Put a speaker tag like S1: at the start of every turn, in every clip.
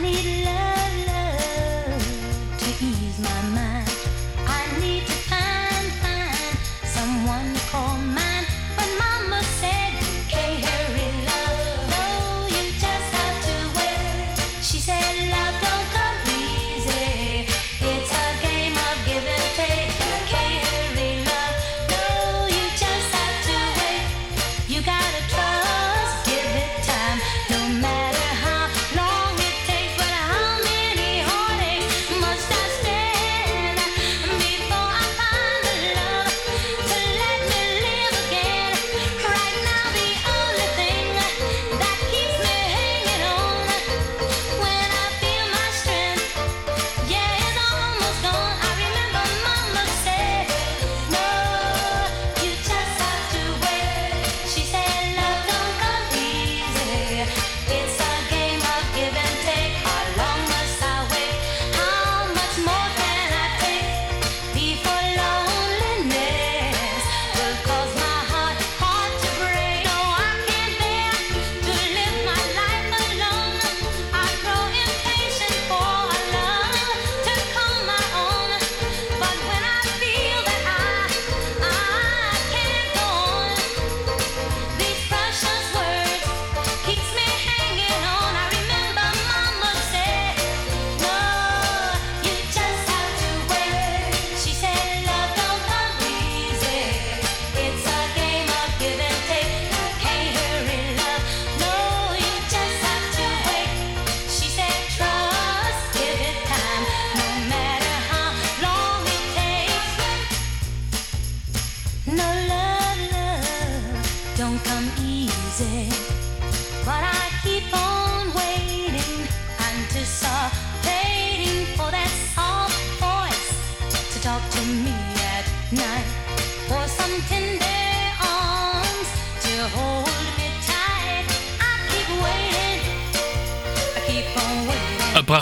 S1: need love.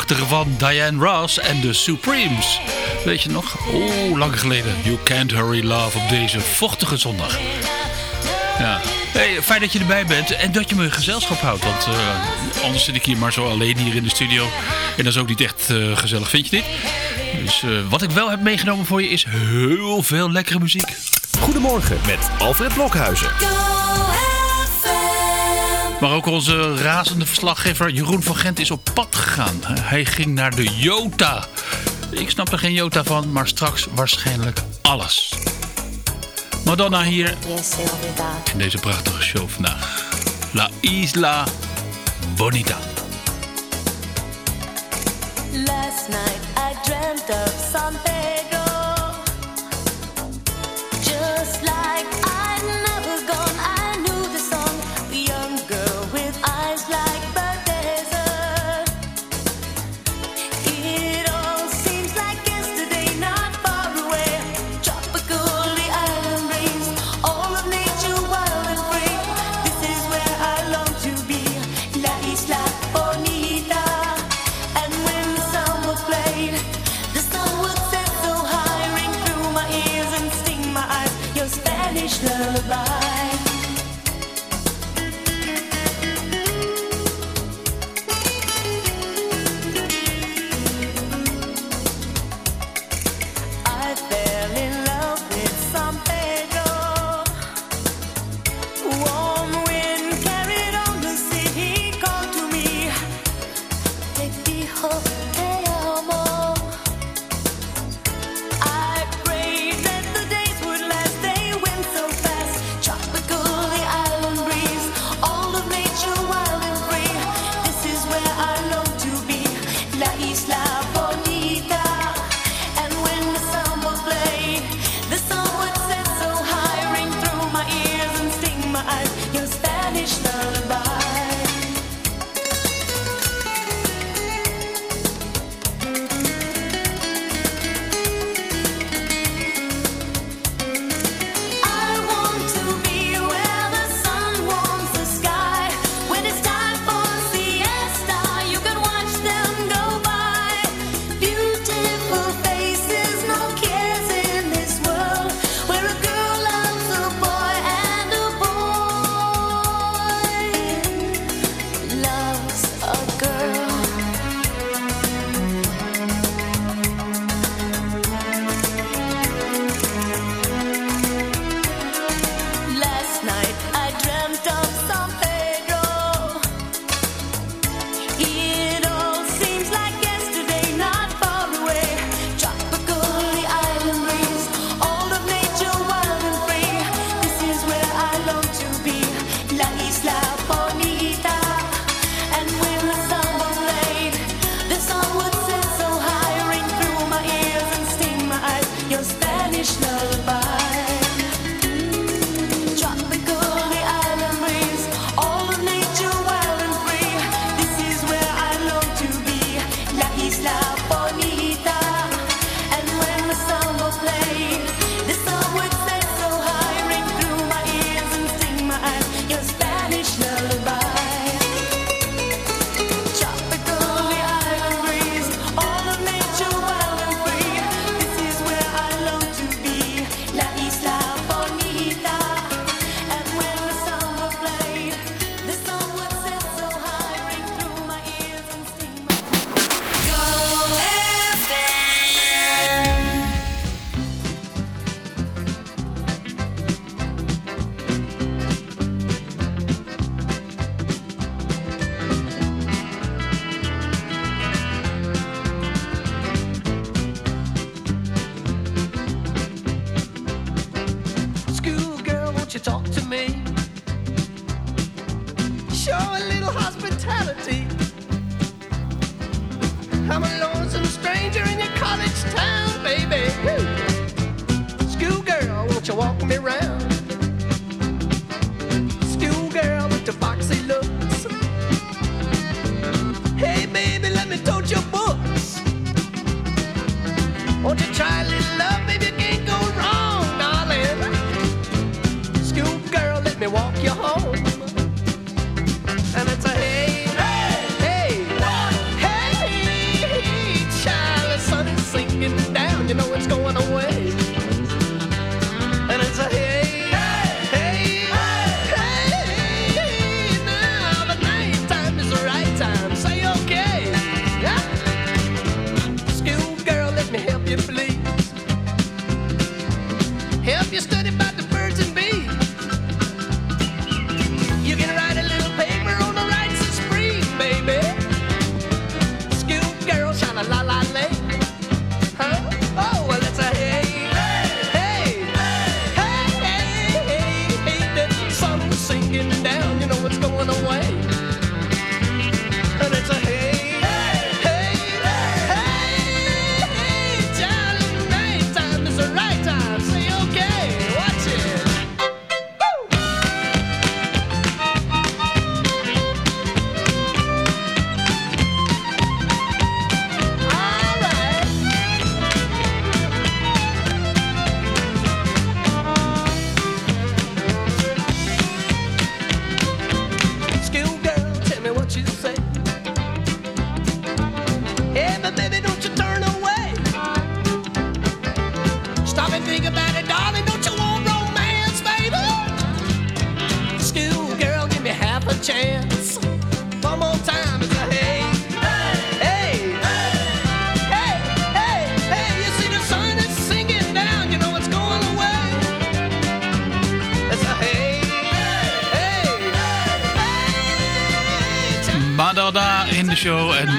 S1: Prachtige van Diane Ross en de Supremes. Weet je nog? Oh, lang geleden. You Can't Hurry Love op deze vochtige zondag. Ja. Hey, fijn dat je erbij bent en dat je me gezelschap houdt. Want uh, anders zit ik hier maar zo alleen hier in de studio. En dat is ook niet echt uh, gezellig, vind je dit? Dus uh, wat ik wel heb meegenomen voor je is heel veel lekkere muziek.
S2: Goedemorgen met Alfred Blokhuizen.
S1: Maar ook onze razende verslaggever Jeroen van Gent is op pad gegaan. Hij ging naar de Jota. Ik snap er geen Jota van, maar straks waarschijnlijk alles. Madonna hier in deze prachtige show vandaag. La Isla Bonita. Last night I dreamt of San Pedro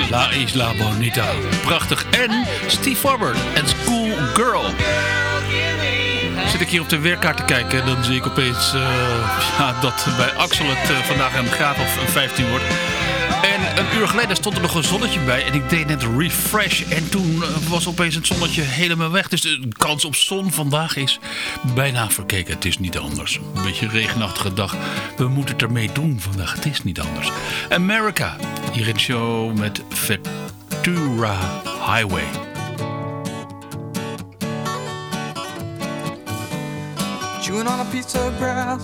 S3: La
S4: Isla Bonita. Prachtig. En Steve Hubbard en School Girl. Zit ik hier op de weerkaart te kijken, dan zie ik opeens uh, ja, dat bij Axel het eh, vandaag een graad of 15 wordt uur geleden stond er nog een zonnetje bij. En ik deed net refresh. En toen eh, was opeens het zonnetje helemaal weg. Dus de kans op zon vandaag is bijna verkeken. Het is niet anders. Een beetje regenachtige dag. We moeten het ermee doen vandaag. Het is niet anders. America. Hier in show met Ventura Highway.
S5: On a.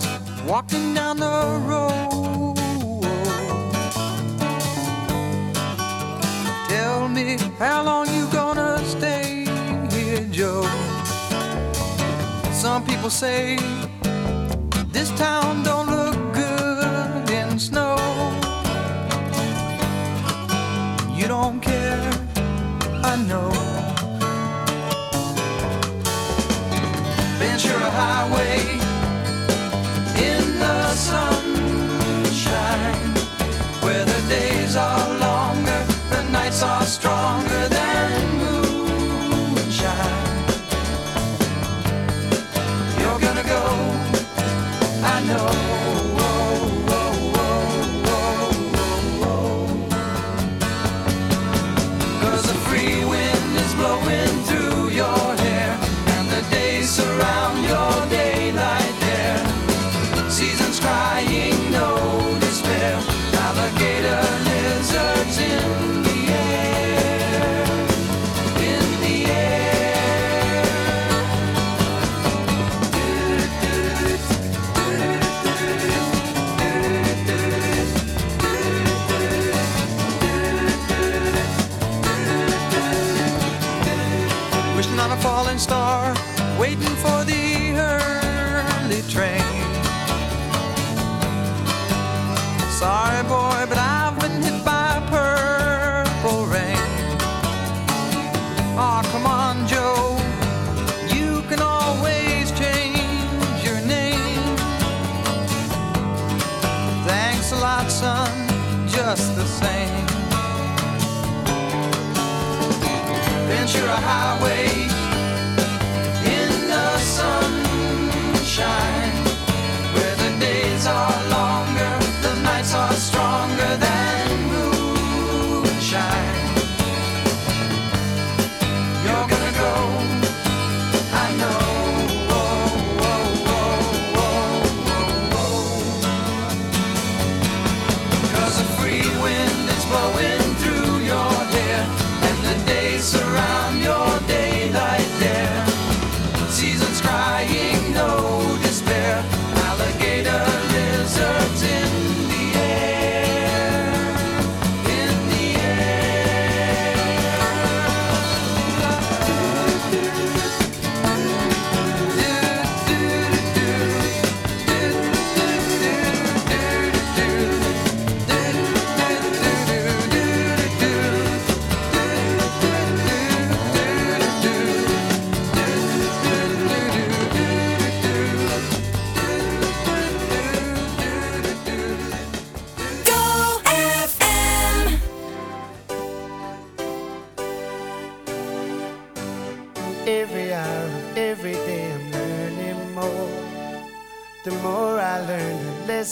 S5: Walking down the road. me, how long you gonna stay here, Joe? Some people say this town don't look good in snow. You don't care, I know. Ventura Highway in the sun.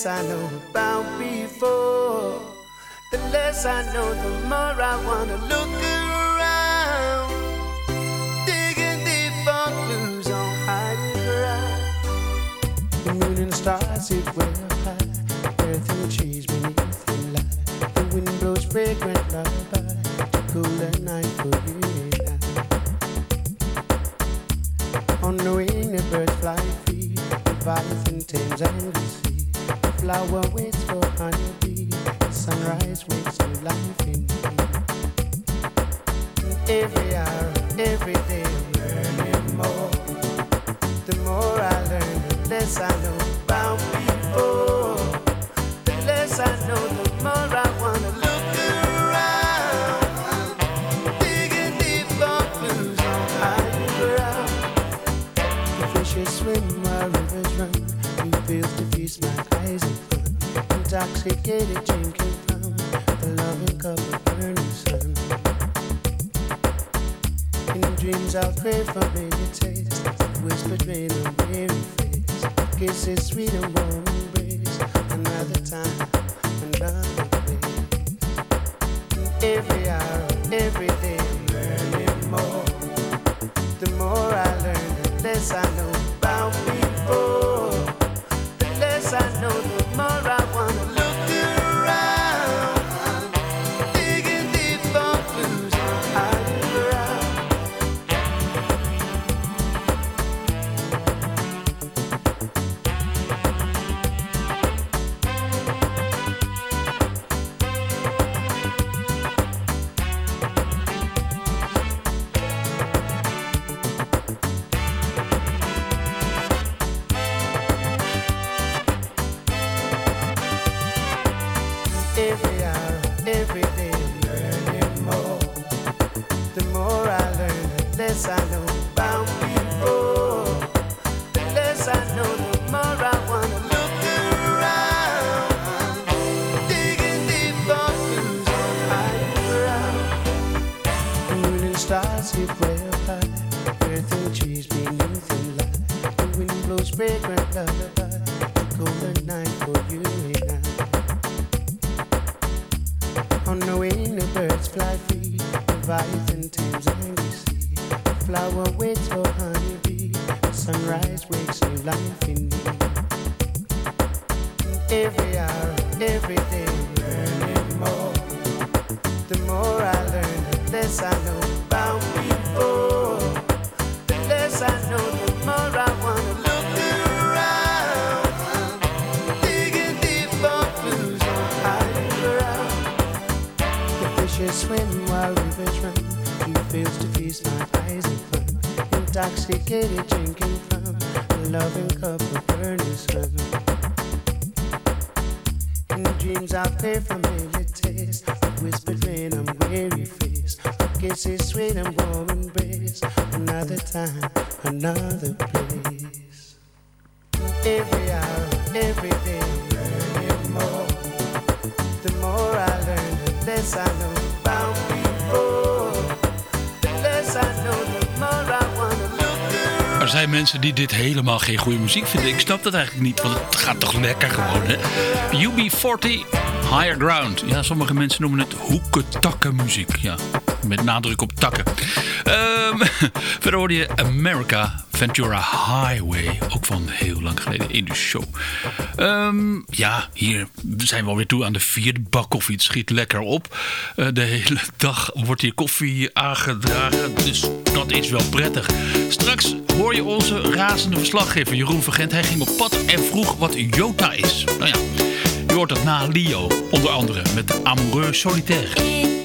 S5: I know
S6: about before. The less I know, the more I wanna look around. Digging deep for clues on higher ground. The moon and stars way up high. Earth and trees beneath the light. The wind blows fragrant lullaby. To cool the night for you and I. On the wing, the birds fly free. Leviathan tames and we see. Flower waits for honeybee. Sunrise waits for life in me. Every hour, every day, I'm learning more. The more I learn, the less I know about before. Of burning sun. In dreams I'll crave familiar taste. Whispered rain weary face. Kisses sweet and warm embrace. Another time, another place. Every hour, every learn, the less I
S4: geen goede muziek vinden. Ik snap dat eigenlijk niet, want het gaat toch lekker gewoon, hè? UB40, Higher Ground. Ja, sommige mensen noemen het hoeken-takken-muziek. Ja, met nadruk op takken. Ehm, verder hoorde je America Ventura Highway. Ook van heel lang geleden in de show. Ehm, ja, hier zijn we alweer toe aan de vierde bak koffie. Het schiet lekker op. Eh, de hele dag wordt hier koffie aangedragen. Dus dat is wel prettig. Straks hoor je onze razende verslaggever Jeroen Vergent. Hij ging op pad en vroeg wat Jota is. Nou ja, je hoort dat na Leo. Onder andere met Amoureux Solitaire.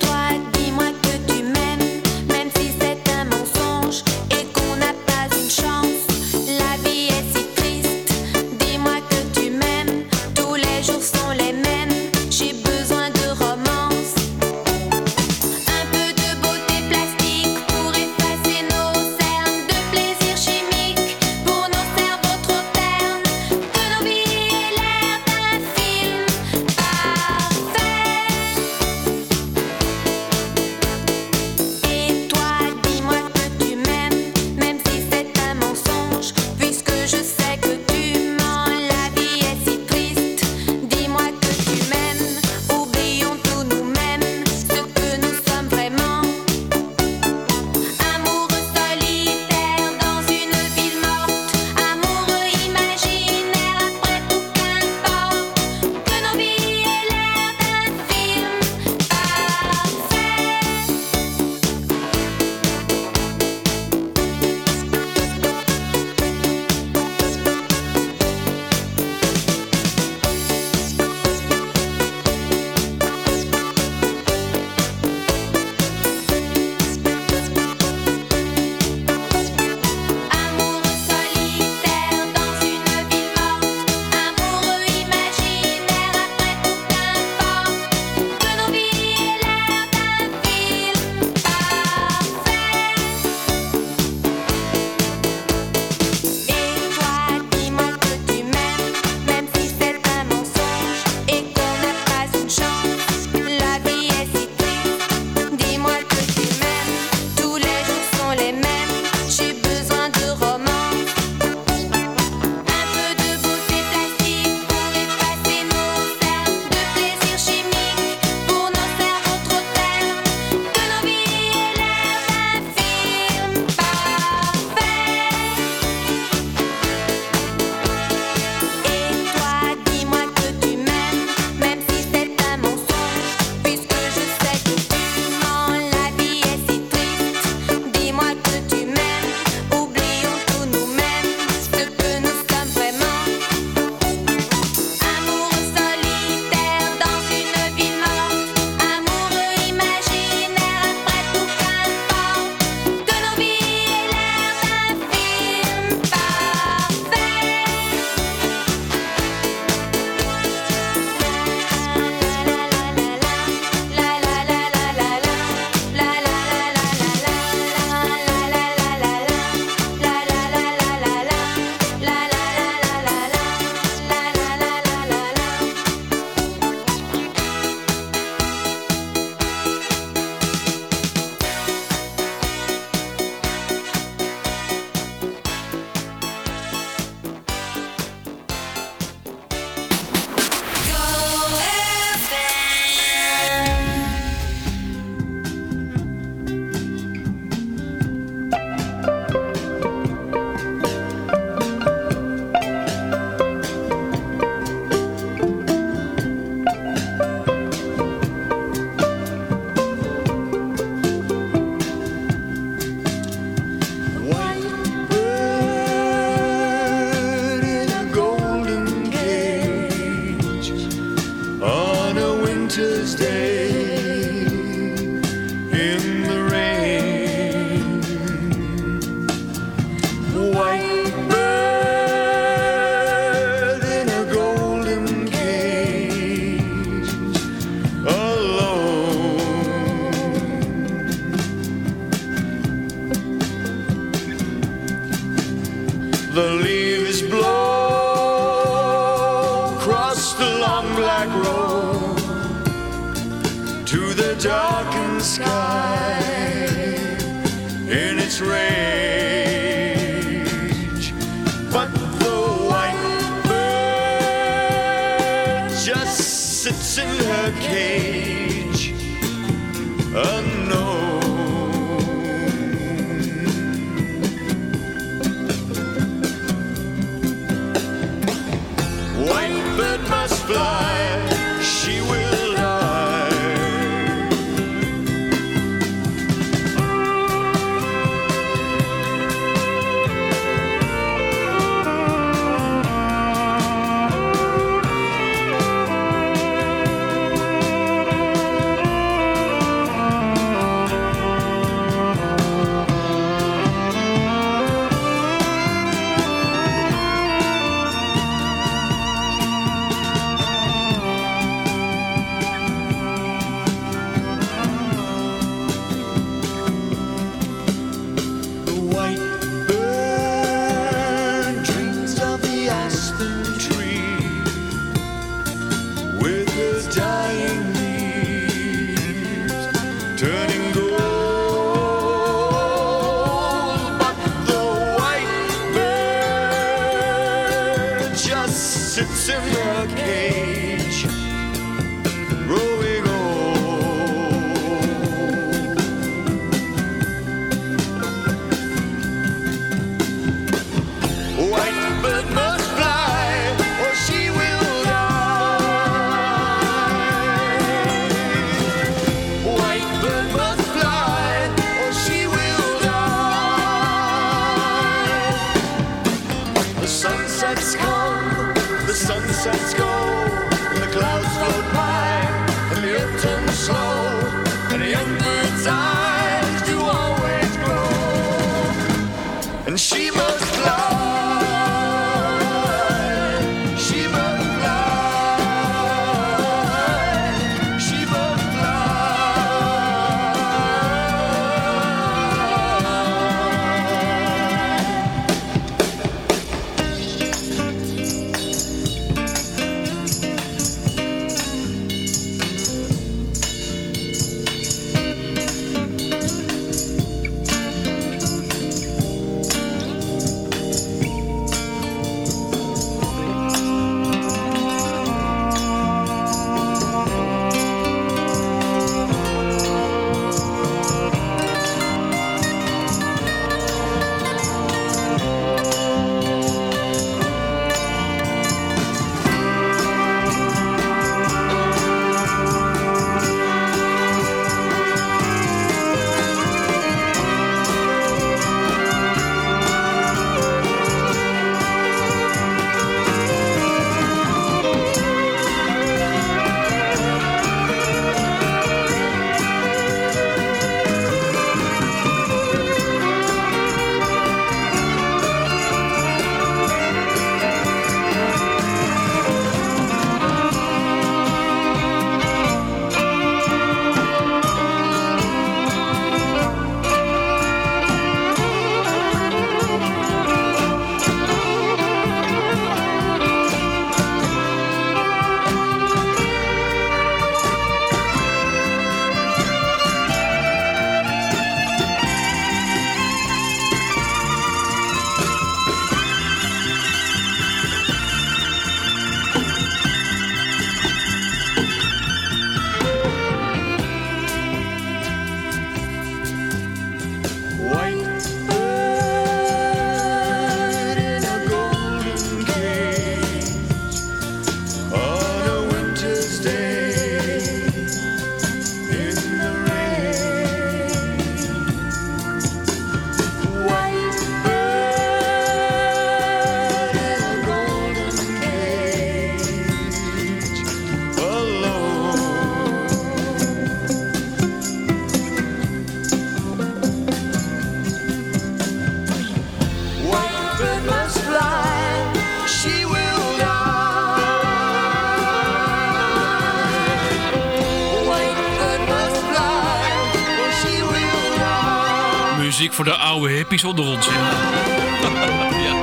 S4: hippies onder ons. ja.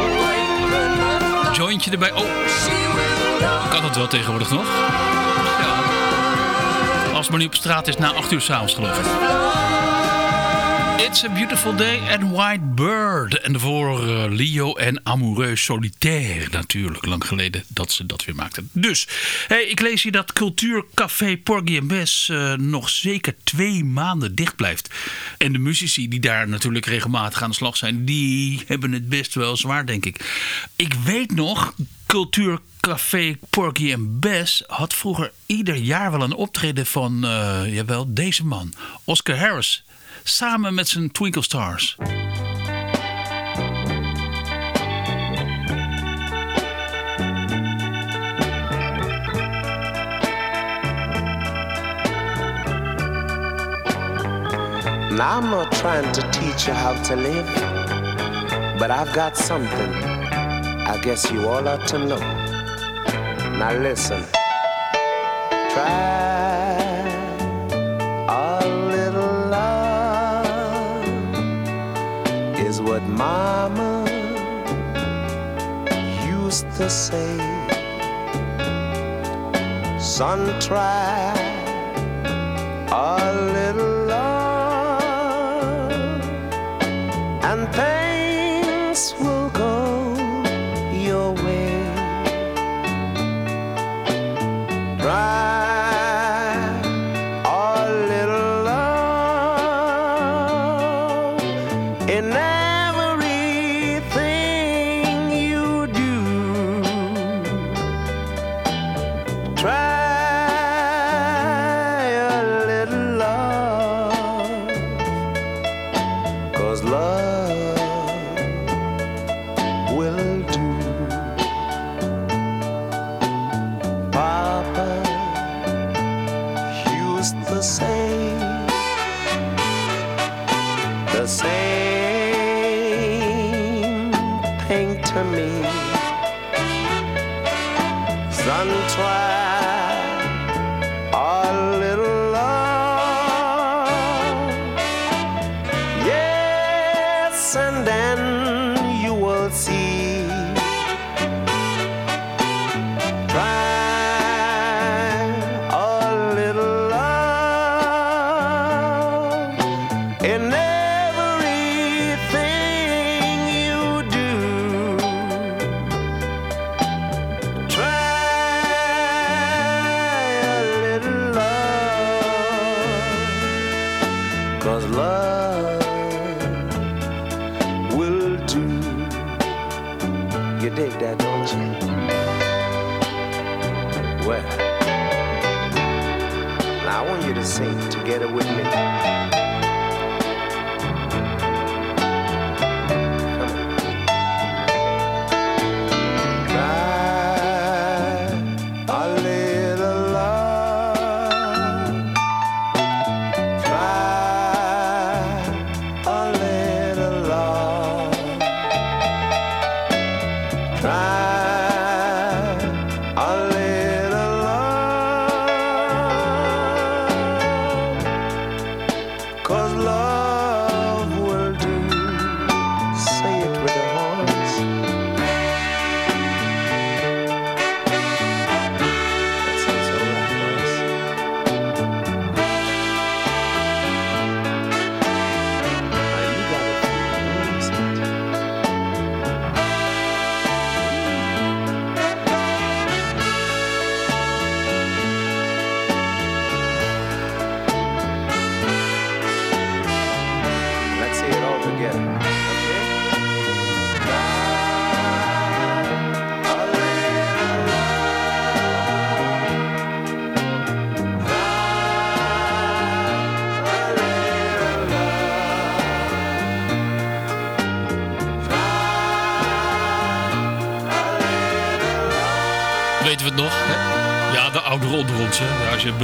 S4: Jointje erbij. Oh, kan dat wel tegenwoordig nog? Ja. Als het maar op straat is na 8 uur s'avonds geloof ik. It's a Beautiful Day and White Bird. En daarvoor eh, Leo en Amoureux Solitaire. Natuurlijk, lang geleden dat ze dat weer maakten. Dus, hey, ik lees hier dat Cultuurcafé Porgy en Bess eh, nog zeker twee maanden dicht blijft. En de muzici die daar natuurlijk regelmatig aan de slag zijn... die hebben het best wel zwaar, denk ik. Ik weet nog, Cultuurcafé Porgy en Bess had vroeger ieder jaar wel een optreden van, eh, jawel, deze man, Oscar Harris. Samen met zijn Twinkle Stars.
S6: Now, I'm not trying to teach you how to live, but I've got something I guess you all ought to know. Now, listen. Try Mama used to say. Son, try a little love, and things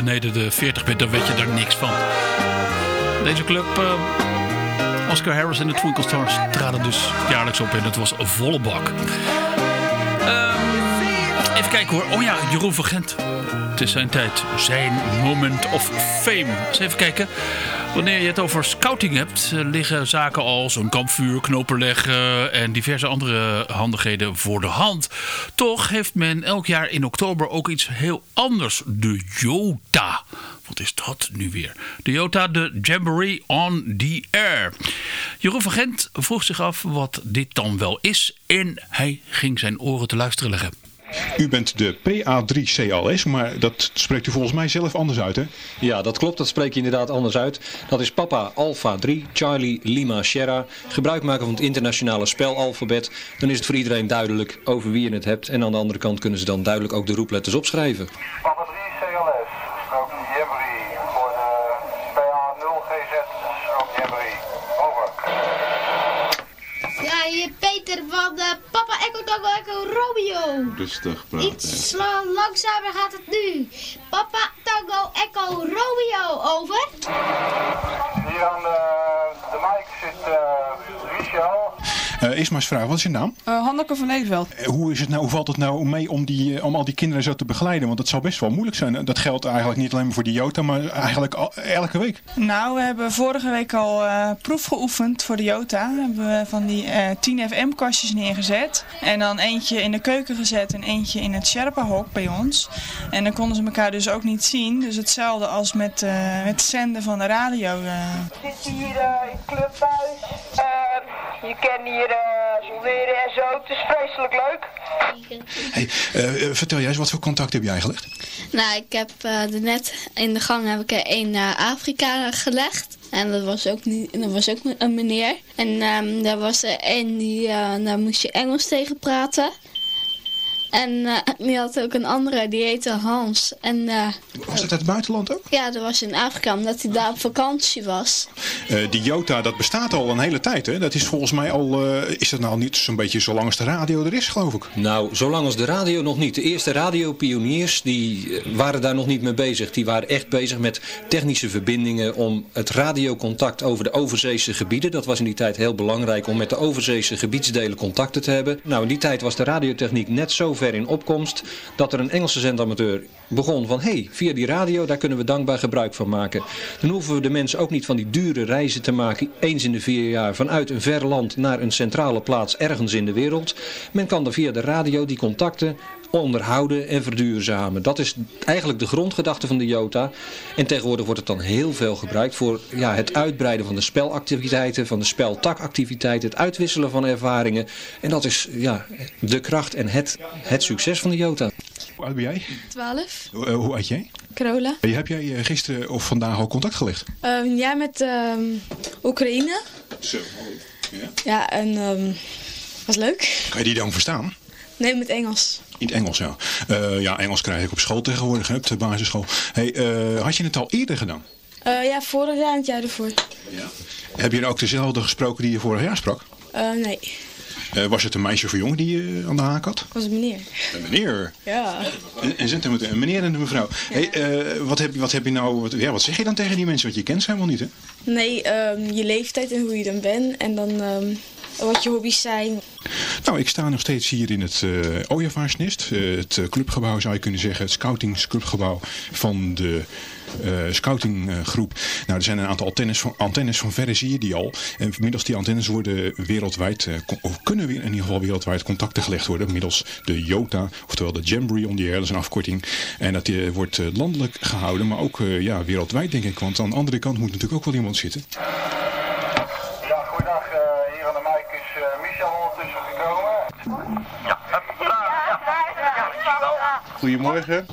S4: beneden de 40 bent, dan weet je daar niks van. Deze club, eh, Oscar Harris en de Twinkle Stars, traden dus jaarlijks op en het was volle bak. Ehm, even kijken hoor. Oh ja, Jeroen van Gent. Het is zijn tijd. Zijn moment of fame. Eens even kijken. Wanneer je het over scouting hebt, eh, liggen zaken als een kampvuur, knopen leggen en diverse andere handigheden voor de hand. Toch heeft men elk jaar in oktober ook iets heel anders. De Jota. Wat is dat nu weer? De Jota, de Jamboree on the Air. Jeroen van Gent vroeg zich af wat dit dan wel is en hij ging zijn oren te luisteren leggen.
S7: U bent de PA3CLS, maar dat spreekt u volgens mij zelf anders uit, hè?
S8: Ja, dat klopt. Dat spreek je inderdaad anders uit. Dat is Papa Alpha 3, Charlie Lima Sierra. Gebruik maken van het internationale spelalfabet. Dan is het voor iedereen duidelijk over wie je het hebt. En aan de andere kant kunnen ze dan duidelijk ook de roepletters opschrijven.
S9: Papa 3 CLS, strook Jemry voor de PA 0 GZ, strook Jemry. Over.
S10: Ja, hier Peter van Papa Echo Tango Echo Romeo.
S7: Rustig
S10: Iets la- langzamer gaat het nu. Papa Tango Echo Romeo, over.
S9: Hier aan de, de mic zit eh
S7: Eh eerst maar eens vragen, wat is je naam?
S11: Hanneke van Nederveld.
S7: Eh, Hoe, is het nou, hoe valt het nou mee om, die, om al die kinderen zo te begeleiden? Want dat zal best wel moeilijk zijn. Dat geldt eigenlijk niet alleen maar voor die Jota, maar eigenlijk al- elke week.
S11: Nou, we hebben vorige week al eh, proef geoefend voor de Jota. Hebben we van die eh 10 FM-kastjes neergezet. En dan eentje in de keuken gezet en eentje in het Sherpa-hok bij ons. En dan konden ze elkaar dus ook niet zien. Dus hetzelfde als met, eh, met het zenden van de radio. eh.
S12: zit hier in het clubhuis. Je kan hier eh zoneren en zo. Het is vreselijk leuk.
S7: Hey, eh, eh, vertel jij eens, wat voor contact heb jij gelegd?
S10: Nou, ik heb eh, er net in de gang heb ik er één naar Afrika gelegd. En dat was ook, niet, dat was ook een meneer. En ehm daar was er één die, eh, daar moest je Engels tegen praten. En eh, die had ook een andere, die heette Hans. En eh,
S7: Was dat uit het buitenland ook?
S10: ja, dat was in Afrika, omdat hij daar op vakantie was.
S7: Eh, die Jota, dat bestaat al een hele tijd, hè? Dat is volgens mij al, eh, is dat nou niet zo'n beetje zolang als de radio er is, geloof ik?
S8: Nou, zolang als de radio nog niet. De eerste radiopioniers die waren daar nog niet mee bezig. Die waren echt bezig met technische verbindingen om het radiocontact over de overzeese gebieden. Dat was in die tijd heel belangrijk om met de overzeese gebiedsdelen contacten te hebben. Nou, in die tijd was de radiotechniek net zo ver in opkomst dat er een Engelse zendamateur begon van hé, hey, via die radio, daar kunnen we dankbaar gebruik van maken. Dan hoeven we de mensen ook niet van die dure reizen te maken, eens in de vier jaar, vanuit een ver land naar een centrale plaats ergens in de wereld. Men kan er via de radio die contacten onderhouden en verduurzamen. Dat is eigenlijk de grondgedachte van de Jota. En tegenwoordig wordt het dan heel veel gebruikt voor ja, het uitbreiden van de spelactiviteiten, van de speltakactiviteiten, het uitwisselen van ervaringen. En dat is ja, de kracht en het, het succes van de Jota.
S7: Hoe oud ben jij?
S13: 12.
S7: Hoe, eh, hoe oud jij?
S13: Carola.
S7: Heb jij eh, gisteren of vandaag al contact gelegd?
S13: Ehm, ja, met ehm, Oekraïne.
S7: Zo. Ja.
S13: Ja, en ehm, was leuk.
S7: Kan je die dan verstaan?
S13: Nee, met Engels.
S7: In Engels, ja. Eh, ja, Engels krijg ik op school tegenwoordig, hè, op de basisschool. Hey, eh, had je het al eerder gedaan?
S13: Eh, ja, vorig jaar en het jaar ervoor.
S7: Heb je er ook dezelfde gesproken die je vorig jaar sprak?
S13: Nee,
S7: was het een meisje of een jongen die je aan de haak had?
S13: was een meneer.
S7: Een meneer.
S13: Ja.
S7: En, en zet hem met een meneer en een mevrouw. Hey, wat, heb, je- wat heb je nou, wat, ja, wat zeg je dan tegen die mensen? Want je kent ze helemaal niet, hè?
S13: Nee, ehm, je leeftijd en hoe je dan bent. En dan ehm, wat je hobby's zijn.
S7: Nou, ik sta nog steeds hier in het. Eh, het eh, clubgebouw zou je kunnen zeggen. Het scoutingsclubgebouw van de scoutinggroep. nou, er zijn een aantal antennes van, antennes van verre zie je die al. En middels die antennes worden wereldwijd, of kunnen weer in ieder geval wereldwijd contacten gelegd worden. Middels de JOTA, oftewel de Jamboree on the Air. Dat is een afkorting. En dat wordt landelijk gehouden, maar ook ja, wereldwijd denk ik. Want aan de andere kant moet natuurlijk ook wel iemand zitten.
S14: Goedemorgen.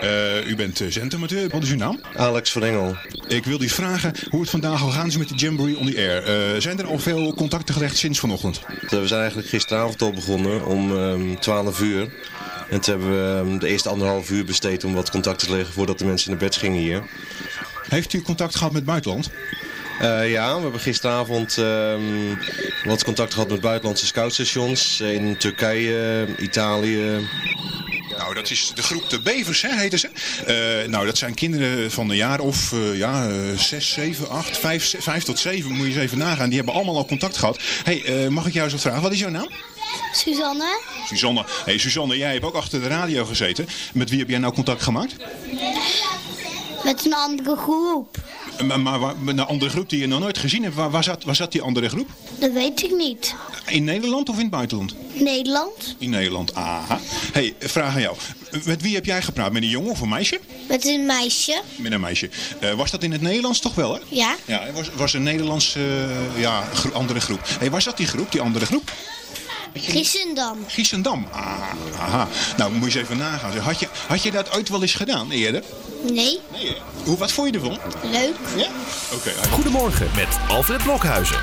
S7: Eh, u bent uh, zendamateur. Wat is uw naam?
S14: Alex van Engel.
S7: Ik wil u vragen hoe het vandaag al gaan is met de Jamboree on the Air. Eh, zijn er al veel contacten gelegd sinds vanochtend?
S14: We zijn eigenlijk gisteravond al begonnen om ehm 12 uur. En toen hebben we ehm, de eerste anderhalf uur besteed om wat contacten te leggen voordat de mensen naar bed gingen hier.
S7: Heeft u contact gehad met het buitenland?
S14: Eh, ja, we hebben gisteravond ehm, wat contact gehad met buitenlandse scoutstations in Turkije, Italië.
S7: Nou, dat is de groep de Bevers, hè, heten ze. Eh, nou, dat zijn kinderen van een jaar of eh, ja, uh, 6, 7, 8, 5, 5 tot 7. Moet je eens even nagaan. Die hebben allemaal al contact gehad. hey, eh, mag ik jou eens wat vragen? Wat is jouw naam?
S10: Suzanne.
S7: Suzanne. hey, Suzanne, jij hebt ook achter de radio gezeten. Met wie heb jij nou contact gemaakt?
S15: Met een andere groep.
S7: Maar, maar, een andere groep die je nog nooit gezien hebt, waar, zat, waar zat die andere groep?
S15: Dat weet ik niet.
S7: In Nederland of in het buitenland?
S15: Nederland.
S7: In Nederland, aha. hey, vraag aan jou. Met wie heb jij gepraat? Met een jongen of een meisje?
S15: Met een meisje.
S7: Met een meisje. Eh, was dat in het Nederlands toch wel, hè?
S15: Ja.
S7: Ja, was, was een Nederlandse eh, ja, andere groep. hey, waar zat die groep, die andere groep?
S15: Giessendam.
S7: Giessendam. Ah, aha. Nou, moet je eens even nagaan. Had je, had je dat ooit wel eens gedaan eerder?
S15: Nee.
S7: nee Hoe, wat vond je ervan?
S15: Leuk.
S7: Ja? Oké.
S5: Goedemorgen met Alfred Blokhuizen.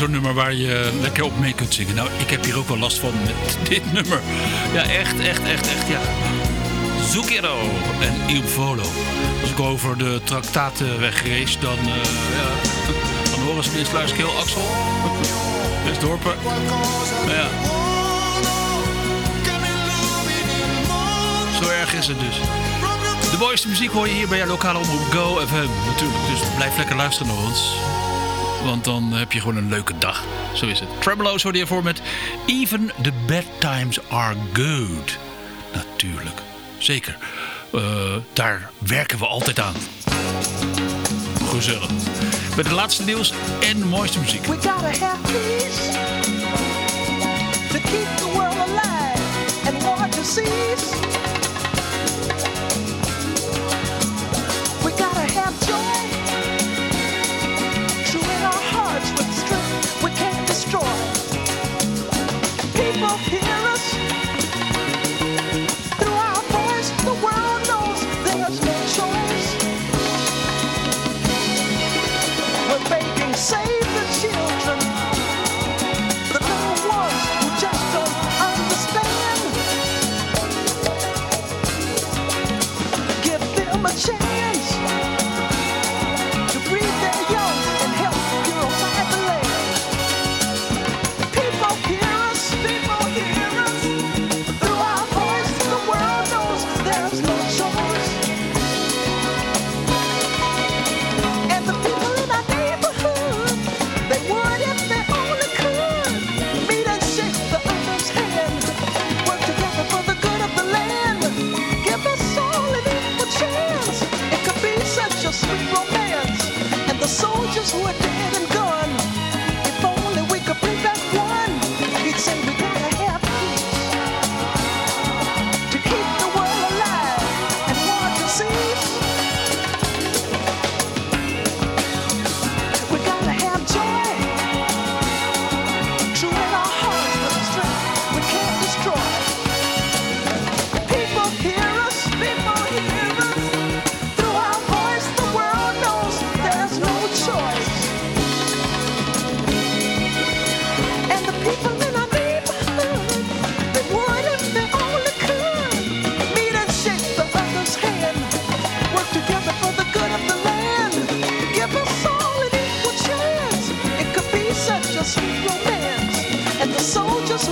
S4: autonummer waar je lekker op mee kunt zingen. Nou, ik heb hier ook wel last van met dit nummer. Ja, echt, echt, echt, echt, ja. Zucchero en Il Volo. Als ik over de traktaten wegrees, dan, uh, ja, dan horen ze in Sluiskeel, Axel. Westdorpen. Nou ja. Zo erg is het dus. De mooiste muziek hoor je hier bij jouw lokale omroep Go FM natuurlijk. Dus blijf lekker luisteren naar ons. Want dan heb je gewoon een leuke dag. Zo is het. Tremelo's hoorde je voor met Even the Bad Times Are Good. Natuurlijk. Zeker. Eh, daar werken we altijd aan. Gezellig. Met de laatste nieuws en de mooiste muziek.
S16: We gotta have peace. To keep the world alive. And to cease.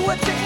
S16: what you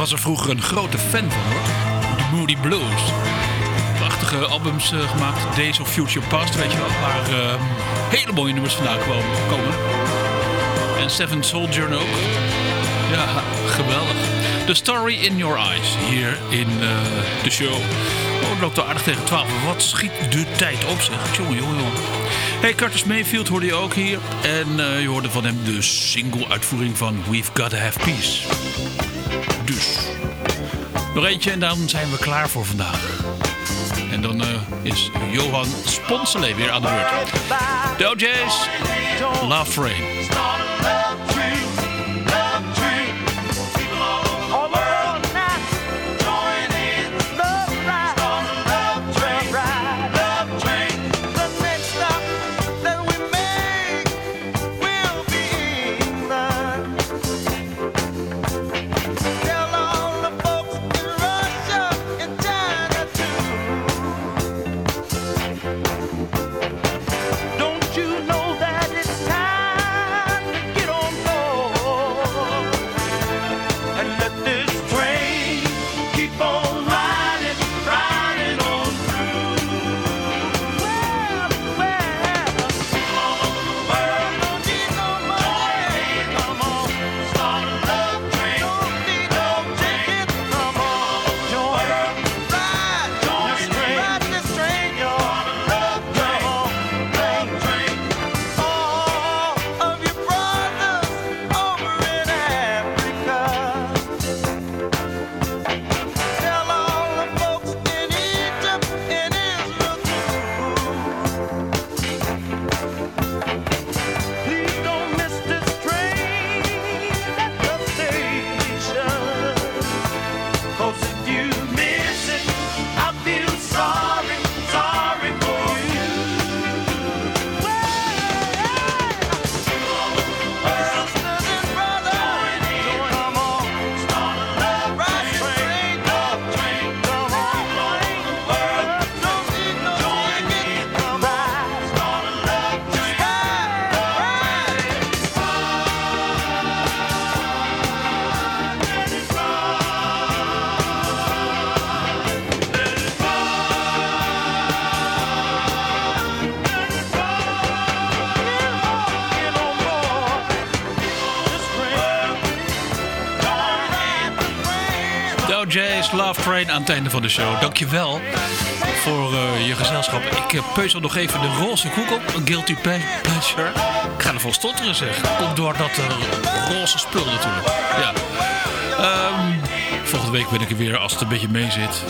S17: was er vroeger een grote fan van hoor. De Moody Blues. Prachtige albums eh, gemaakt. Days of Future Past, weet je wel. Waar eh, hele mooie nummers vandaan komen. En Seven Soldier ook. Ja, geweldig. The Story in Your Eyes. Hier in eh, de show. Oh, het loopt al aardig tegen 12. Wat schiet de tijd op zeg. Jongen, jongen, jongen. Hey, Curtis Mayfield hoorde je ook hier. En eh, je hoorde van hem de single-uitvoering van We've Gotta Have Peace. Dus. Nog en dan zijn we klaar voor vandaag. En dan eh, is Johan Sponsele weer aan de beurt. De OJ's, Love Train. Aan het einde van de show. Dankjewel voor eh, je gezelschap. Ik uh, peuzel nog even de roze koek op. Een guilty pleasure. Ik ga ervan stotteren zeg. Komt door dat eh, roze spul natuurlijk. Ja. Ehm, volgende week ben ik er weer als het een beetje mee zit.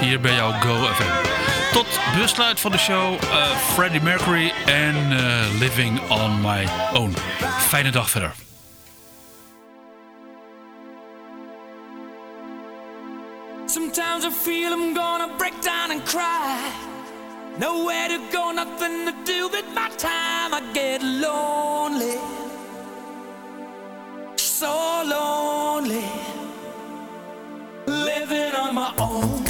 S17: Hier bij jouw Go FM. Tot besluit van de show. eh, Freddie Mercury en eh, Living on My Own. Fijne dag verder.
S5: Nowhere to go, nothing to do with my time. I get lonely, so lonely, living on my own.